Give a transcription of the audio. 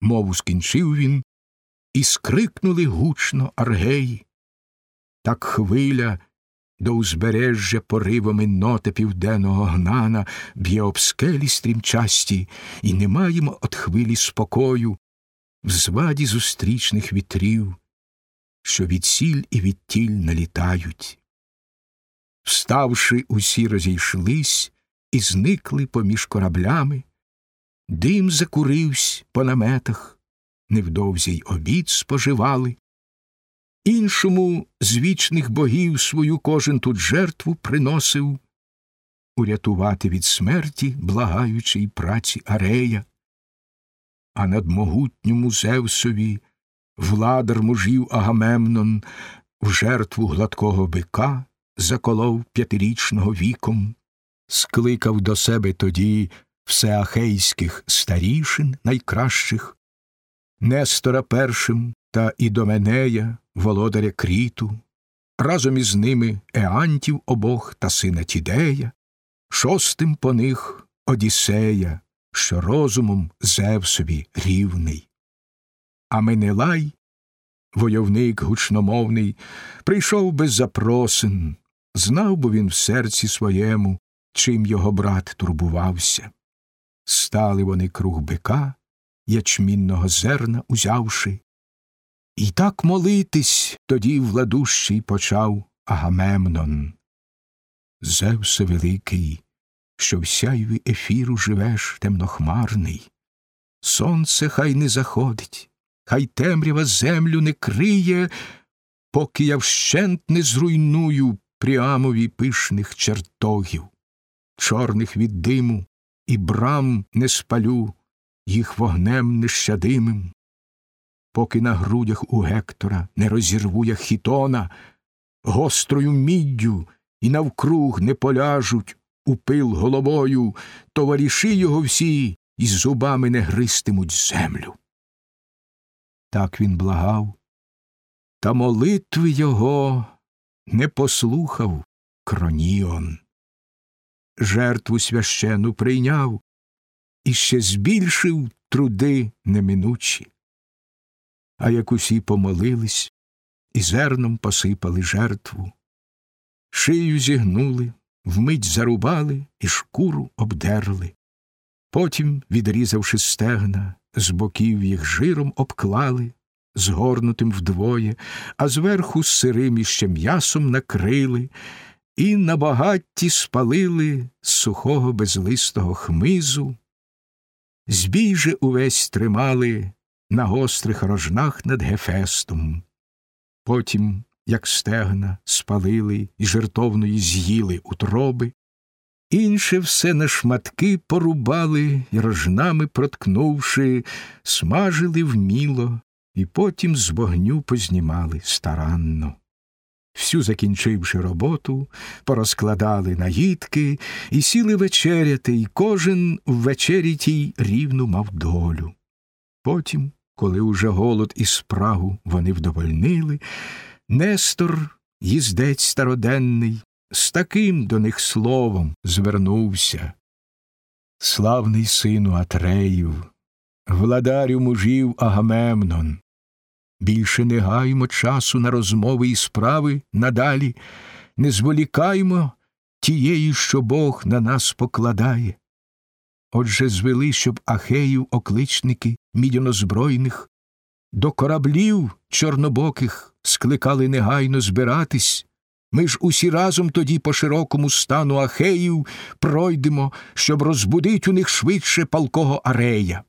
Мову скінчив він, і скрикнули гучно аргеї. Так хвиля до узбережжя поривами нота південного гнана б'є об скелі стрімчасті, і не маємо от хвилі спокою в зваді зустрічних вітрів, що від сіль і від тіль налітають. Вставши, усі розійшлись і зникли поміж кораблями, дим закуривсь по наметах, невдовзі й обід споживали. Іншому з вічних богів свою кожен тут жертву приносив, урятувати від смерті, благаючи й праці Арея, а над могутньому Зевсові владар мужів Агамемнон в жертву гладкого бика заколов п'ятирічного віком, скликав до себе тоді всеахейських старішин найкращих, Нестора першим та Ідоменея, володаря кріту, разом із ними Еантів обох та сина Тідея, шостим по них Одіссея, що розумом Зевсові рівний. А Менелай, войовник гучномовний, прийшов без запросин, знав бо він в серці своєму, чим його брат турбувався. Стали вони круг бика, ячмінного зерна узявши, і так молитись тоді владущий почав Агамемнон. Зевсе великий, що в сяйві ефіру живеш темнохмарний. Сонце хай не заходить, хай темрява землю не криє, поки я вщент не зруйную пріамові пишних чертогів, чорних від диму і брам не спалю їх вогнем нещадимим, поки на грудях у Гектора не розірву я хітона, гострою міддю і навкруг не поляжуть у пил головою, товариші його всі і зубами не гристимуть землю. Так він благав, та молитви його не послухав Кроніон. Жертву священу прийняв і ще збільшив труди неминучі. А як усі помолились і зерном посипали жертву, шию зігнули, вмить зарубали і шкуру обдерли. Потім, відрізавши стегна, з боків їх жиром обклали, згорнутим вдвоє, а зверху сирим іще м'ясом накрили, і на багатті спалили сухого безлистого хмизу. Збій же увесь тримали на гострих рожнах над Гефестом. Потім, як стегна, спалили і жертовної з'їли утроби, інше все на шматки порубали і рожнами проткнувши, смажили вміло, і потім з вогню познімали старанно. Всю закінчивши роботу, порозкладали наїдки і сіли вечеряти, і кожен в вечері тій рівну мав долю. Потім, коли уже голод і спрагу вони вдовольнили, Нестор, їздець староденний, з таким до них словом звернувся. Славний сину Атреїв, владарю мужів Агамемнон, більше не гаймо часу на розмови і справи надалі, не зволікаймо тієї, що Бог на нас покладає. Отже, звели, щоб ахеїв окличники мідянозбройних, до кораблів чорнобоких скликали негайно збиратись. Ми ж усі разом тоді по широкому стану ахеїв пройдемо, щоб розбудить у них швидше палкого арея.